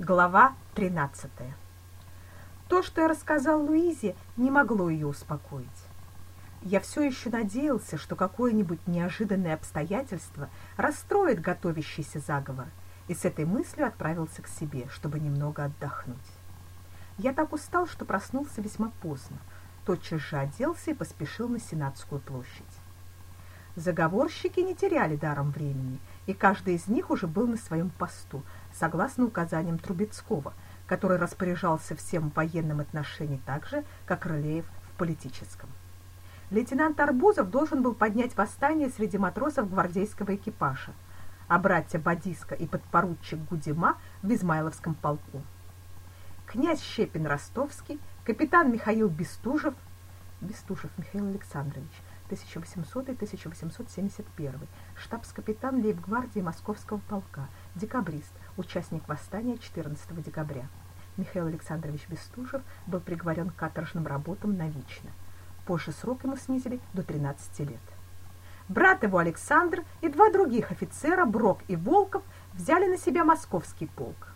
Глава 13. То, что я рассказал Луизе, не могло ее успокоить. Я все еще надеялся, что какое-нибудь неожиданное обстоятельство расстроит готовящийся заговор, и с этой мыслью отправился к себе, чтобы немного отдохнуть. Я так устал, что проснулся весьма поздно, тотчас же оделся и поспешил на Сенатскую площадь. Заговорщики не теряли даром времени, и каждый из них уже был на своем посту, согласно указаниям Трубецкого, который распоряжался всем в военном так же, как Рылеев в политическом. Лейтенант Арбузов должен был поднять восстание среди матросов гвардейского экипажа, а братья Бадиска и подпоручик Гудима в Измайловском полку. Князь Щепин Ростовский, капитан Михаил Бестужев, Бестужев Михаил Александрович, 1800-1871, штабс-капитан лейб-гвардии Московского полка, декабрист, участник восстания 14 декабря. Михаил Александрович Бестужев был приговорен к каторжным работам навечно. Позже срок ему снизили до 13 лет. Брат его Александр и два других офицера, Брок и Волков, взяли на себя московский полк.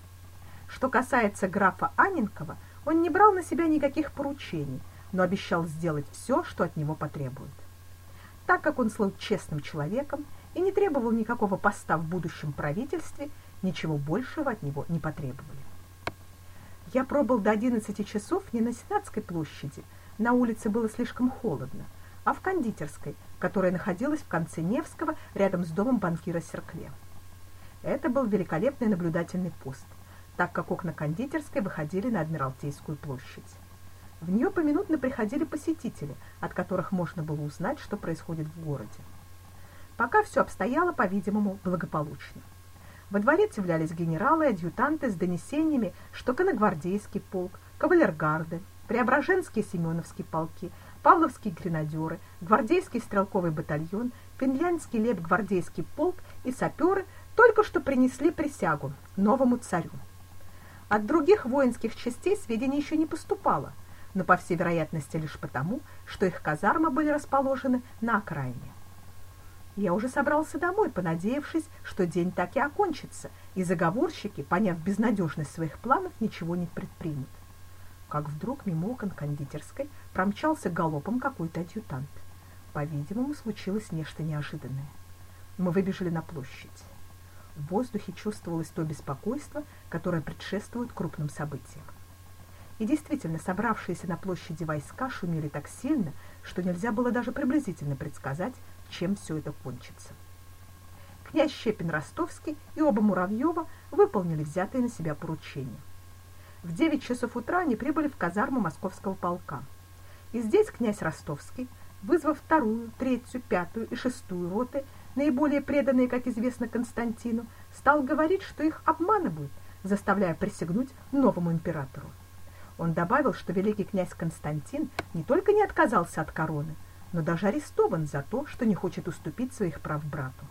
Что касается графа Анненкова, он не брал на себя никаких поручений, но обещал сделать все, что от него потребуют так как он слыл честным человеком и не требовал никакого поста в будущем правительстве, ничего большего от него не потребовали. Я пробыл до 11 часов не на Сенатской площади, на улице было слишком холодно, а в кондитерской, которая находилась в конце Невского, рядом с домом банкира Серкле. Это был великолепный наблюдательный пост, так как окна кондитерской выходили на Адмиралтейскую площадь. В нее поминутно приходили посетители, от которых можно было узнать, что происходит в городе. Пока все обстояло, по-видимому, благополучно. Во дворец являлись генералы и адъютанты с донесениями, что конногвардейский полк, кавалергарды, Преображенские Семеновские полки, Павловские гренадеры, гвардейский стрелковый батальон, финляндский лейб-гвардейский полк и саперы только что принесли присягу новому царю. От других воинских частей сведений еще не поступало – но, по всей вероятности, лишь потому, что их казармы были расположены на окраине. Я уже собрался домой, понадеявшись, что день так и окончится, и заговорщики, поняв безнадежность своих планов, ничего не предпримут. Как вдруг мимо окон кондитерской промчался галопом какой-то адъютант. По-видимому, случилось нечто неожиданное. Мы выбежали на площадь. В воздухе чувствовалось то беспокойство, которое предшествует крупным событиям. И действительно, собравшиеся на площади войска шумели так сильно, что нельзя было даже приблизительно предсказать, чем все это кончится. Князь Щепин Ростовский и оба Муравьева выполнили взятые на себя поручения. В 9 часов утра они прибыли в казарму московского полка. И здесь князь Ростовский, вызвав вторую, третью, пятую и шестую роты, наиболее преданные, как известно, Константину, стал говорить, что их обманывают, заставляя присягнуть новому императору. Он добавил, что великий князь Константин не только не отказался от короны, но даже арестован за то, что не хочет уступить своих прав брату.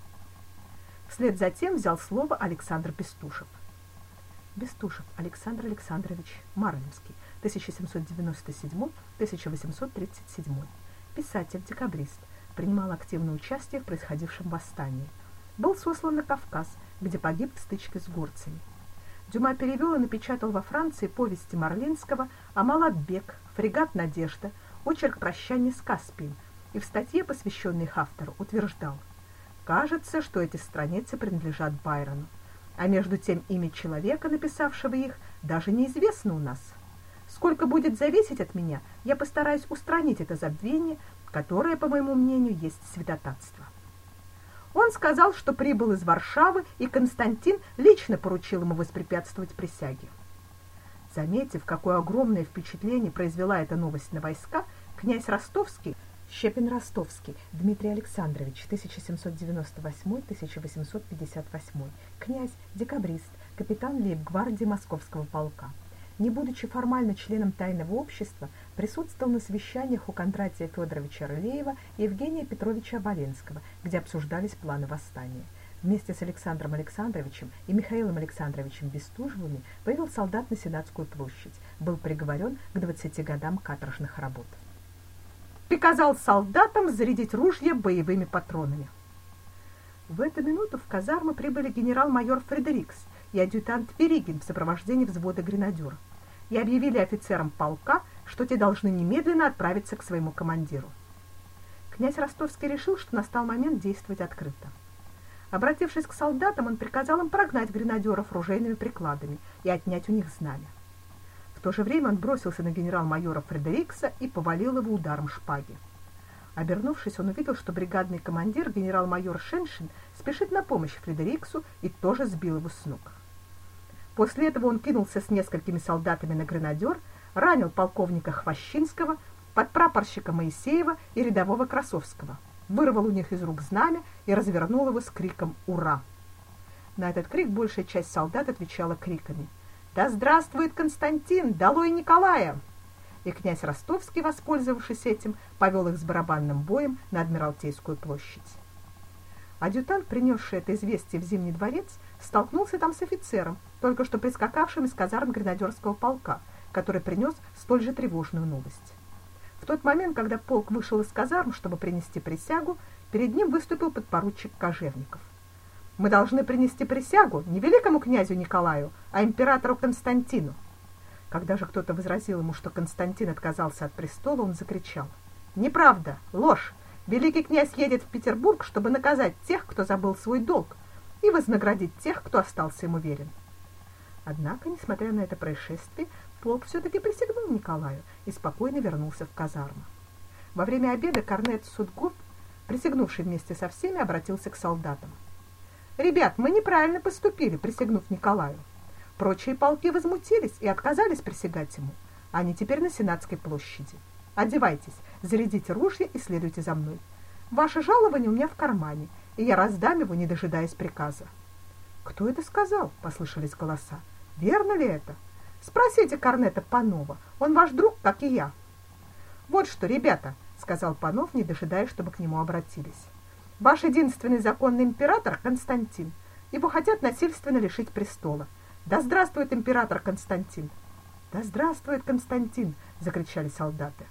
Вслед за тем взял слово Александр Бестушев. Бестушев Александр Александрович Марлинский, 1797-1837. Писатель-декабрист, принимал активное участие в происходившем восстании. Был сослан на Кавказ, где погиб в стычке с горцами. Дюма перевел и напечатал во Франции повести Марлинского «Амалабек», «Фрегат Надежда», «Очерк прощания с Каспием» и в статье, посвященной их автору, утверждал «Кажется, что эти страницы принадлежат Байрону, а между тем имя человека, написавшего их, даже неизвестно у нас. Сколько будет зависеть от меня, я постараюсь устранить это забвение, которое, по моему мнению, есть святотатство». Он сказал, что прибыл из Варшавы, и Константин лично поручил ему воспрепятствовать присяге. Заметив, какое огромное впечатление произвела эта новость на войска, князь Ростовский, Щепин Ростовский, Дмитрий Александрович, 1798-1858, князь, декабрист, капитан лейб-гвардии Московского полка не будучи формально членом тайного общества, присутствовал на совещаниях у Кондратия Федоровича Рылеева и Евгения Петровича Валенского, где обсуждались планы восстания. Вместе с Александром Александровичем и Михаилом Александровичем Бестужевыми вывел солдат на Сенатскую площадь, был приговорен к 20 годам каторжных работ. Приказал солдатам зарядить ружья боевыми патронами. В эту минуту в казарму прибыли генерал-майор Фредерикс и адъютант Веригин в сопровождении взвода гренадеров и объявили офицерам полка, что те должны немедленно отправиться к своему командиру. Князь Ростовский решил, что настал момент действовать открыто. Обратившись к солдатам, он приказал им прогнать гренадеров ружейными прикладами и отнять у них знамя. В то же время он бросился на генерал-майора Фредерикса и повалил его ударом шпаги. Обернувшись, он увидел, что бригадный командир генерал-майор Шеншин спешит на помощь Фредериксу и тоже сбил его с ног. После этого он кинулся с несколькими солдатами на гренадер, ранил полковника Хвощинского, подпрапорщика Моисеева и рядового Красовского – вырвал у них из рук знамя и развернул его с криком «Ура!». На этот крик большая часть солдат отвечала криками «Да здравствует Константин! Долой Николая!» И князь Ростовский, воспользовавшись этим, повел их с барабанным боем на Адмиралтейскую площадь. Адъютант, принесший это известие в Зимний дворец, столкнулся там с офицером, только что прискакавшим из казарм гренадерского полка, который принес столь же тревожную новость. В тот момент, когда полк вышел из казарм, чтобы принести присягу, перед ним выступил подпоручик Кожевников. Мы должны принести присягу не великому князю Николаю, а императору Константину. Когда же кто-то возразил ему, что Константин отказался от престола, он закричал: "Неправда, ложь! Великий князь едет в Петербург, чтобы наказать тех, кто забыл свой долг, и вознаградить тех, кто остался ему верен". Однако, несмотря на это происшествие, полк все-таки присягнул Николаю и спокойно вернулся в казарму. Во время обеда корнет Судгуб, присягнувший вместе со всеми, обратился к солдатам. «Ребят, мы неправильно поступили, присягнув Николаю. Прочие полки возмутились и отказались присягать ему. Они теперь на Сенатской площади. Одевайтесь, зарядите ружья и следуйте за мной. Ваше жалование у меня в кармане, и я раздам его, не дожидаясь приказа». «Кто это сказал?» — послышались голоса. «Верно ли это?» Спросите Корнета Панова, он ваш друг, как и я. Вот что, ребята, сказал Панов, не дожидаясь, чтобы к нему обратились. Ваш единственный законный император Константин. Его хотят насильственно лишить престола. Да здравствует император Константин. Да здравствует Константин, закричали солдаты.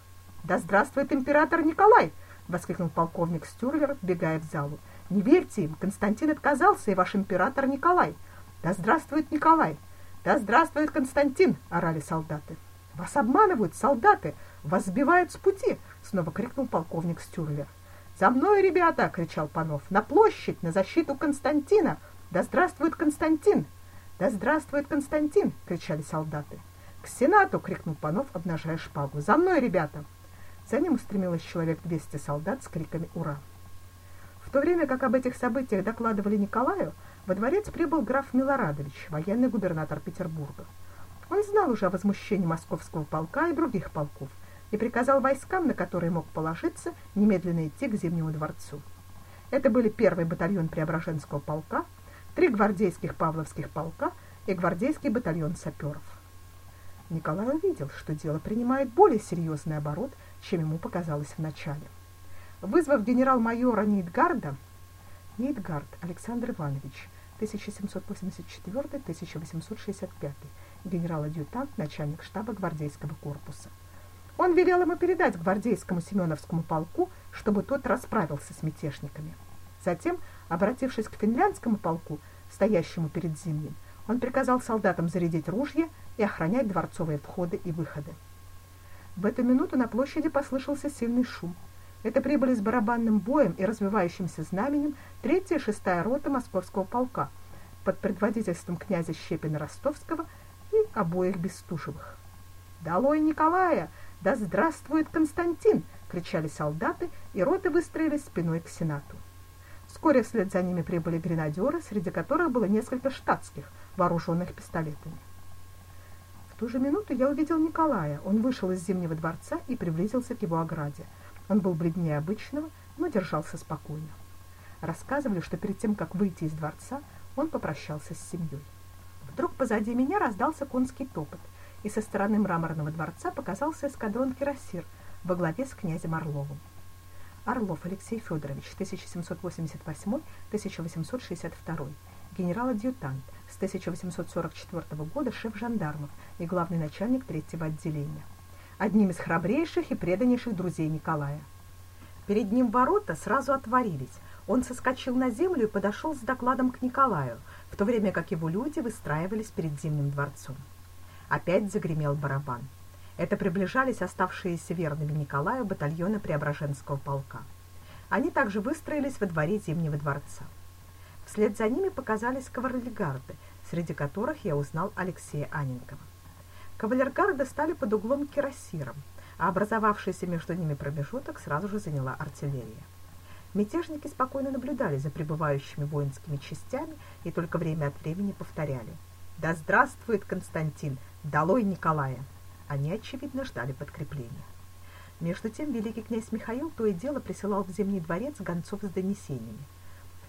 Да здравствует император Николай, воскликнул полковник Стюрлер, вбегая в залу. Не верьте им, Константин отказался, и ваш император Николай. Да здравствует Николай. Да здравствует Константин, орали солдаты. Вас обманывают солдаты, вас сбивают с пути, снова крикнул полковник Стюрлер. За мной, ребята, кричал Панов. На площадь, на защиту Константина. Да здравствует Константин! Да здравствует Константин, кричали солдаты. К сенату, крикнул Панов, обнажая шпагу. За мной, ребята. За ним устремилось человек двести солдат с криками ура. В то время как об этих событиях докладывали Николаю, во дворец прибыл граф Милорадович, военный губернатор Петербурга. Он знал уже о возмущении московского полка и других полков и приказал войскам, на которые мог положиться, немедленно идти к Зимнему дворцу. Это были первый батальон Преображенского полка, три гвардейских Павловских полка и гвардейский батальон саперов. Николай увидел, что дело принимает более серьезный оборот, чем ему показалось вначале. Вызвав генерал-майора Нидгарда, Нидгард Александр Иванович, 1784-1865, генерал-адъютант, начальник штаба гвардейского корпуса. Он велел ему передать гвардейскому Семеновскому полку, чтобы тот расправился с мятежниками. Затем, обратившись к финляндскому полку, стоящему перед Зимним, он приказал солдатам зарядить ружья и охранять дворцовые входы и выходы. В эту минуту на площади послышался сильный шум – это прибыли с барабанным боем и развивающимся знаменем третья и шестая рота московского полка под предводительством князя Щепина-Ростовского и обоих Бестужевых. «Долой Николая! Да здравствует Константин!» — кричали солдаты, и роты выстроились спиной к Сенату. Вскоре вслед за ними прибыли гренадеры, среди которых было несколько штатских, вооруженных пистолетами. В ту же минуту я увидел Николая. Он вышел из Зимнего дворца и приблизился к его ограде — он был бледнее обычного, но держался спокойно. Рассказывали, что перед тем, как выйти из дворца, он попрощался с семьей. Вдруг позади меня раздался конский топот, и со стороны мраморного дворца показался эскадрон кирасир во главе с князем Орловым. Орлов Алексей Федорович, 1788-1862, генерал-адъютант, с 1844 года шеф жандармов и главный начальник третьего отделения одним из храбрейших и преданнейших друзей Николая. Перед ним ворота сразу отворились. Он соскочил на землю и подошел с докладом к Николаю, в то время как его люди выстраивались перед Зимним дворцом. Опять загремел барабан. Это приближались оставшиеся верными Николаю батальоны Преображенского полка. Они также выстроились во дворе Зимнего дворца. Вслед за ними показались кавалергарды, среди которых я узнал Алексея Аненкова. Кавалергарды стали под углом кирасиром, а образовавшийся между ними промежуток сразу же заняла артиллерия. Мятежники спокойно наблюдали за прибывающими воинскими частями и только время от времени повторяли «Да здравствует Константин! Долой Николая!» Они, очевидно, ждали подкрепления. Между тем великий князь Михаил то и дело присылал в Зимний дворец гонцов с донесениями.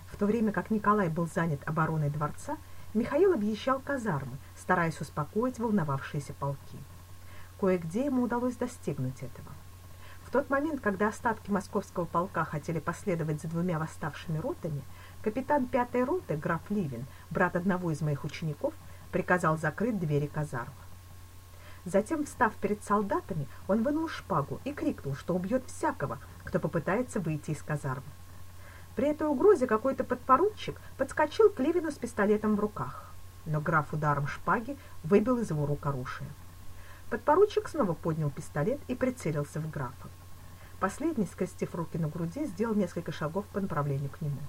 В то время как Николай был занят обороной дворца, Михаил объезжал казармы, стараясь успокоить волновавшиеся полки. Кое-где ему удалось достигнуть этого. В тот момент, когда остатки московского полка хотели последовать за двумя восставшими ротами, капитан пятой роты, граф Ливин, брат одного из моих учеников, приказал закрыть двери казарм. Затем, встав перед солдатами, он вынул шпагу и крикнул, что убьет всякого, кто попытается выйти из казармы. При этой угрозе какой-то подпоручик подскочил к Ливину с пистолетом в руках, но граф ударом шпаги выбил из его рук оружие. Подпоручик снова поднял пистолет и прицелился в графа. Последний, скрестив руки на груди, сделал несколько шагов по направлению к нему.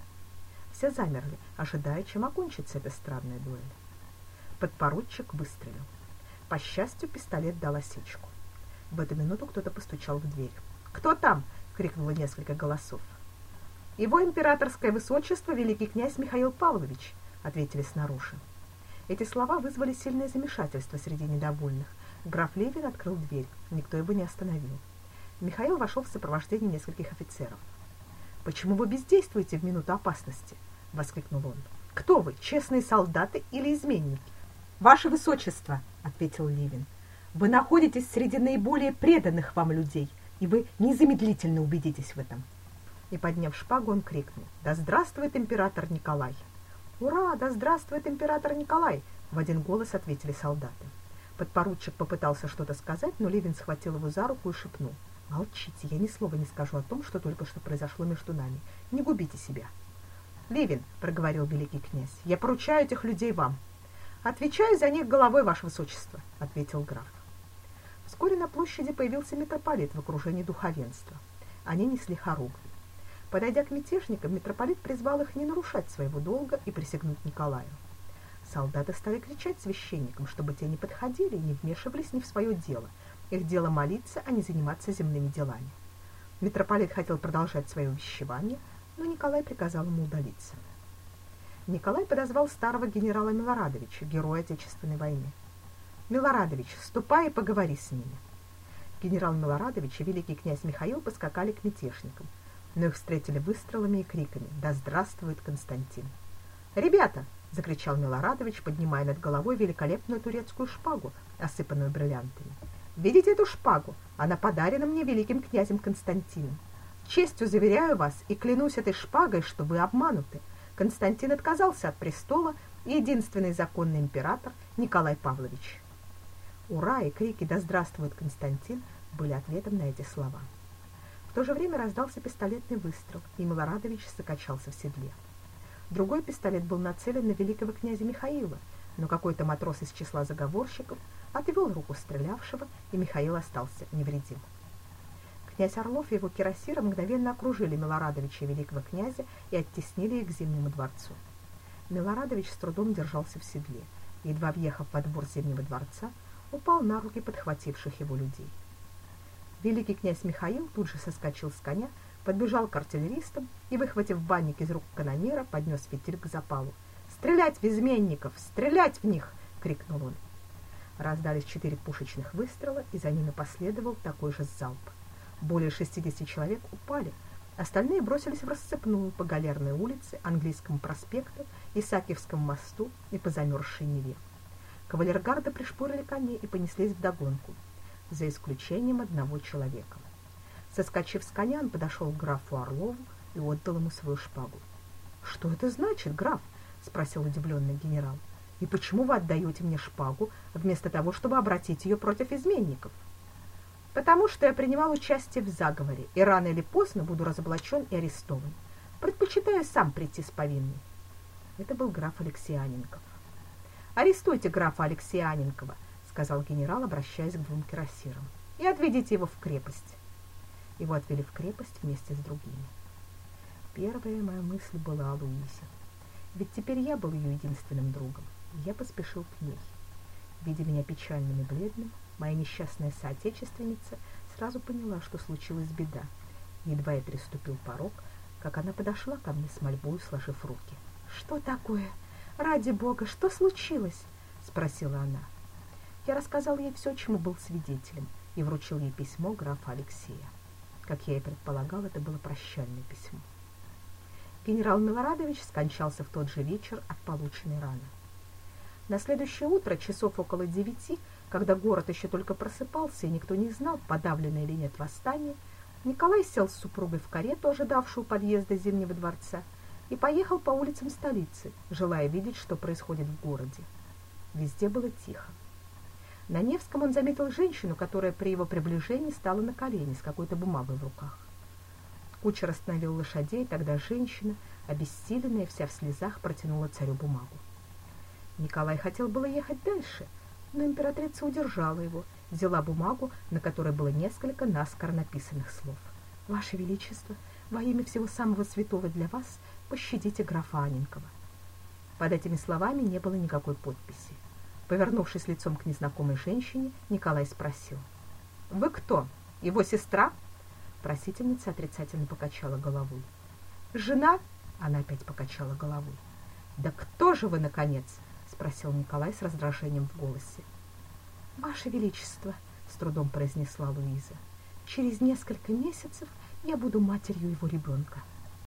Все замерли, ожидая, чем окончится эта странная дуэль. Подпоручик выстрелил. По счастью, пистолет дал осечку. В эту минуту кто-то постучал в дверь. «Кто там?» — крикнуло несколько голосов. «Его императорское высочество, великий князь Михаил Павлович», — ответили снаружи. Эти слова вызвали сильное замешательство среди недовольных. Граф Левин открыл дверь, никто его не остановил. Михаил вошел в сопровождении нескольких офицеров. «Почему вы бездействуете в минуту опасности?» — воскликнул он. «Кто вы, честные солдаты или изменники?» «Ваше Высочество!» — ответил Ливин. «Вы находитесь среди наиболее преданных вам людей, и вы незамедлительно убедитесь в этом». И, подняв шпагу, он крикнул. «Да здравствует император Николай!» «Ура! Да здравствует император Николай!» — в один голос ответили солдаты. Подпоручик попытался что-то сказать, но Ливин схватил его за руку и шепнул. Молчите, я ни слова не скажу о том, что только что произошло между нами. Не губите себя. Ливин, проговорил великий князь, я поручаю этих людей вам. Отвечаю за них головой, ваше высочество, ответил граф. Вскоре на площади появился митрополит в окружении духовенства. Они несли хоругвь. Подойдя к мятежникам, митрополит призвал их не нарушать своего долга и присягнуть Николаю. Солдаты стали кричать священникам, чтобы те не подходили и не вмешивались ни в свое дело – их дело молиться, а не заниматься земными делами. Митрополит хотел продолжать свое увещевание, но Николай приказал ему удалиться. Николай подозвал старого генерала Милорадовича, героя Отечественной войны. «Милорадович, ступай и поговори с ними». Генерал Милорадович и великий князь Михаил поскакали к мятежникам, но их встретили выстрелами и криками «Да здравствует Константин!» «Ребята!» — закричал Милорадович, поднимая над головой великолепную турецкую шпагу, осыпанную бриллиантами. Видите эту шпагу? Она подарена мне великим князем Константином. Честью заверяю вас и клянусь этой шпагой, что вы обмануты. Константин отказался от престола, и единственный законный император Николай Павлович. Ура и крики «Да здравствует Константин!» были ответом на эти слова. В то же время раздался пистолетный выстрел, и Милорадович закачался в седле. Другой пистолет был нацелен на великого князя Михаила, но какой-то матрос из числа заговорщиков отвел руку стрелявшего, и Михаил остался невредим. Князь Орлов и его кирасиры мгновенно окружили Милорадовича великого князя и оттеснили их к Зимнему дворцу. Милорадович с трудом держался в седле, и, едва въехав во двор Зимнего дворца, упал на руки подхвативших его людей. Великий князь Михаил тут же соскочил с коня, подбежал к артиллеристам и, выхватив банник из рук канонира, поднес фитиль к запалу. «Стрелять в изменников! Стрелять в них!» — крикнул он. Раздались четыре пушечных выстрела, и за ними последовал такой же залп. Более 60 человек упали, остальные бросились в расцепную по Галерной улице, Английскому проспекту, Исаакиевскому мосту и по замерзшей Неве. Кавалергарды пришпорили коней и понеслись вдогонку, за исключением одного человека. Соскочив с коня, он подошел к графу Орлову и отдал ему свою шпагу. «Что это значит, граф?» — спросил удивленный генерал. И почему вы отдаете мне шпагу, вместо того, чтобы обратить ее против изменников? Потому что я принимал участие в заговоре, и рано или поздно буду разоблачен и арестован. Предпочитаю сам прийти с повинной. Это был граф Алексеяненков. «Арестуйте графа Алексеяненкова», — сказал генерал, обращаясь к двум кирасирам, — «и отведите его в крепость». Его отвели в крепость вместе с другими. Первая моя мысль была о Луизе. Ведь теперь я был ее единственным другом, и я поспешил к ней. Видя меня печальным и бледным, моя несчастная соотечественница сразу поняла, что случилась беда. Едва я переступил порог, как она подошла ко мне с мольбой, сложив руки. «Что такое? Ради бога, что случилось?» — спросила она. Я рассказал ей все, чему был свидетелем, и вручил ей письмо графа Алексея. Как я и предполагал, это было прощальное письмо. Генерал Милорадович скончался в тот же вечер от полученной раны. На следующее утро, часов около девяти, когда город еще только просыпался и никто не знал, подавлено или нет восстание, Николай сел с супругой в карету, ожидавшую подъезда Зимнего дворца, и поехал по улицам столицы, желая видеть, что происходит в городе. Везде было тихо. На Невском он заметил женщину, которая при его приближении стала на колени с какой-то бумагой в руках. Кучер остановил лошадей, тогда женщина, обессиленная, вся в слезах, протянула царю бумагу. Николай хотел было ехать дальше, но императрица удержала его, взяла бумагу, на которой было несколько наскоро написанных слов. «Ваше Величество, во имя всего самого святого для вас, пощадите графа Аненкова». Под этими словами не было никакой подписи. Повернувшись лицом к незнакомой женщине, Николай спросил. «Вы кто? Его сестра?» Просительница отрицательно покачала головой. «Жена?» — она опять покачала головой. «Да кто же вы, наконец?» — спросил Николай с раздражением в голосе. «Ваше Величество!» — с трудом произнесла Луиза. «Через несколько месяцев я буду матерью его ребенка».